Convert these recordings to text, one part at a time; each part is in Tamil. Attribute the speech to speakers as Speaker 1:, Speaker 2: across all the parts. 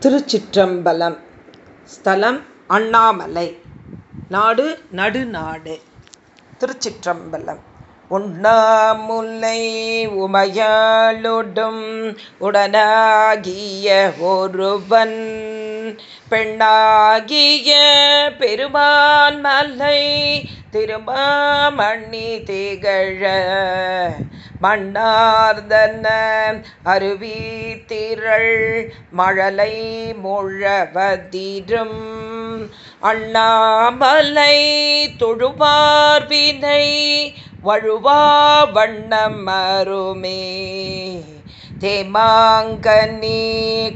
Speaker 1: திருச்சிற்றம்பலம். ஸ்தலம் அண்ணாமலை. நாடு நடுநாடு. திருச்சிற்றம்பலம். உண்ணாமுல்லை உமையாளொடும் உடனாகிய ஒருவன். பெண்ணாகிய பெருமான் மலை திருமாமணி திகழ. மன்னார்தன அருவி திரள் மழலை முழவதிரும். அண்ணாமலை தொழுவார்வினை வழுவா வண்ணம் மருமே தேமாங்கனி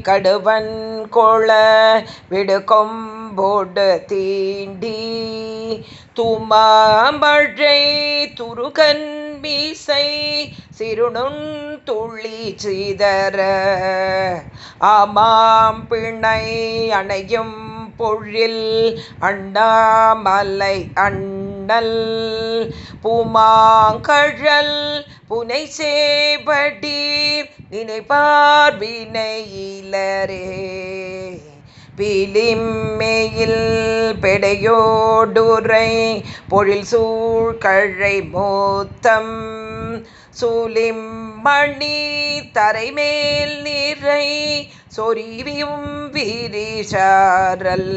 Speaker 1: கடுவன் கொள விடுகொம்போடு தீண்டி. தூமாமழை துருகன் மீசை சிறுநுண் துள்ளி செய்தர ஆமாம் பிணை அணையும் பொழில் அண்ணாமலை அண்ணல். பூமாங்கழல் புனை சேபடி நினைப்பார் வினையிலரே பிலிம்மையில் பெடையோடுரை பொழில் சூழ்கழை மூத்தம். சூலிம் மணி தரைமேல் நீரை சொரிவியும் விரிசாரல்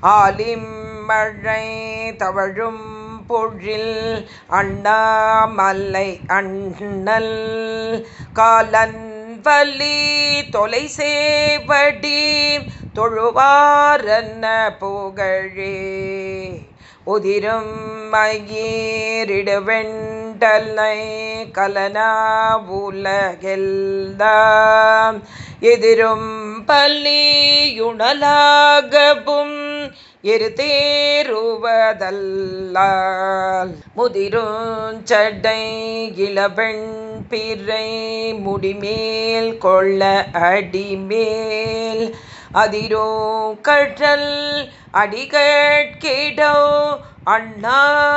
Speaker 1: ஆலிம் மழை தவழும் பொழில் அண்ணாமல்லை அண்ணல். காலன் வலி தொலை சேவடி தொழுவாரன்ன புகழே. உதிரும் மயிரிடுவெண்டலை கலனா உலகெல்லாம். எதிரும் பள்ளியுணலாகவும் எரு தேருவதல்லால் முதிருஞ்சடை இளவெண் பிறை முடிமேல் கொள்ள அடிமேல். அதிரோ கற்றல் அடிகட்கிடோ அண்ணாமலையதுவே.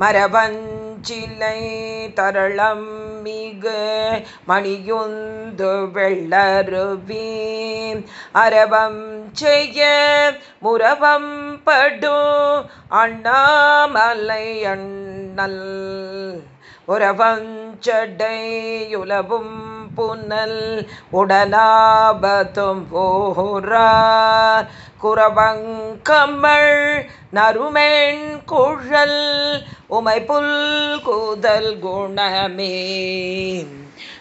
Speaker 1: மரபஞ்சிலை தரளம் மிகு மணியுந்து வெள்ளருவி. அரபம் செய்ய முரபம் படு அண்ணாமலை அண்ணல் உறவஞ்சடையுலவும் புனல் உடலாபத்தும் போரார். குறவங்கமள் நறுமெண் குழல் உமை புல் கூதல் குணமே.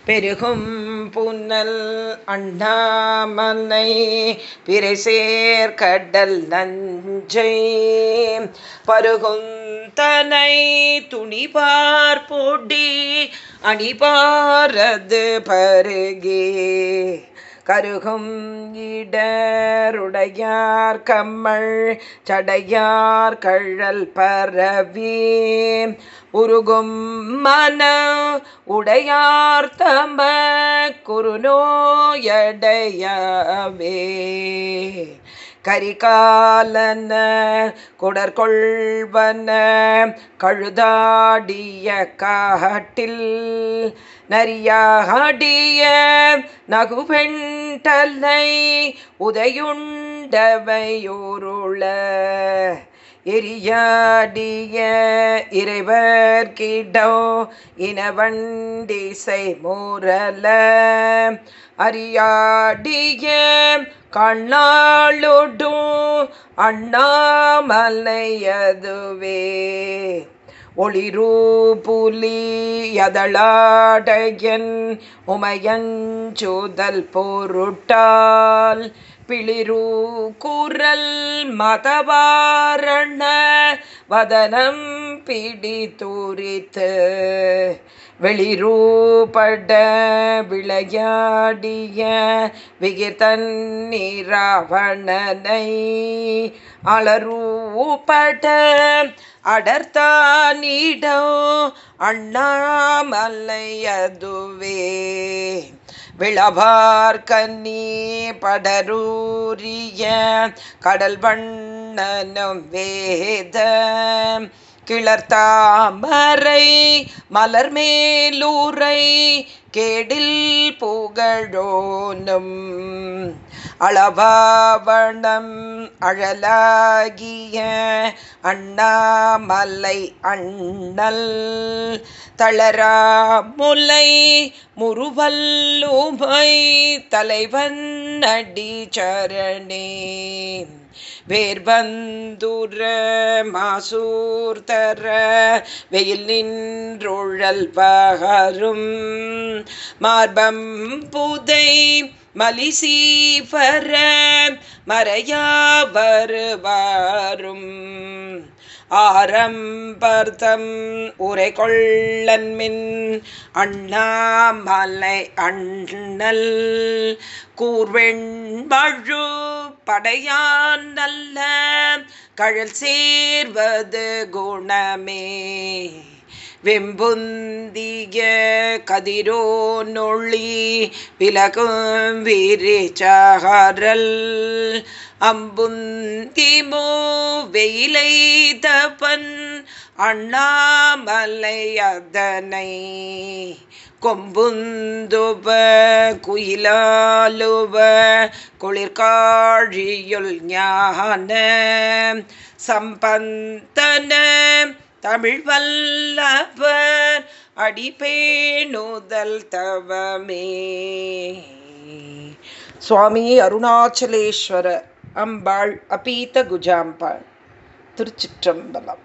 Speaker 1: பெருகும் புன்னல் அண்ணாமலை பிறைசேர் கடல் நஞ்சை பருகுந்தனை துணிபார் பொடி அணிபாரது பருகே. கருகும் இடருடையார் கம்மல் சடையார் கழல் பரவி. உருகும் மன உடையார் தம்ப குருநோயடையவே கரிகாலன குடற்கொள்வன கழுதாடிய காட்டில் நரியாடிய நகுபெண்டலை உதையுண்டவையோருள எரியாடிய இறைவர் கிடோ இனவண்டிசை மூரல அறியாடிய கண்ணாளுடும் அண்ணாமலையதுவே. ஒளிரூ புலி யதளாடையன் உமையஞ்சுதல் பொருட்டால் பிளிரூ குரல் மதவாரண வதனம் பிடித்தூரித்து வெளிரூபட விளையாடிய விகிதன்னிராவணனை அலரூபட அடர்த்தானிடோ அண்ணாமல்லையதுவே அதுவே விளவார் கன்னி படரூரிய கடல் வண்ணனும் வேத கிளர்த்தாமரை மலர்மேலூரை கேடில் புகழோனும். அளவாவணம் அழலாகிய அண்ணாமலை அண்ணல் தளராமுலை முருவல்லுமை தலைவன் அடி சரணே. வேர்வந்துர மாசூர்தர வெயில் நின்றொழல் பகரும் மார்பம் புதை மலிசீபர மறையா வருவாரும் ஆரம்பர்தம் உரை கொள்ளன்மின் அண்ணாமலை அண்ணல். கூர்வெண்பழு படையான் நல்ல. கழல் சேர்வது குணமே. வெம்புந்திய கதிரோ நொழி விலகும் விரிச்சகரல் அம்புந்திமோ வெயிலை தப்பன் அண்ணாமலை அதனை கொம்புந்துப குயிலாலுப குளிர்காழியுள் ஞான சம்பந்தன தமிழ் வல்லவர் அடிபேணுதல் தவமே. சுவாமி அருணாச்சலேஸ்வர அம்பாள் அபீத குஜாம்பாள் திருச்சிற்றம்பலம்.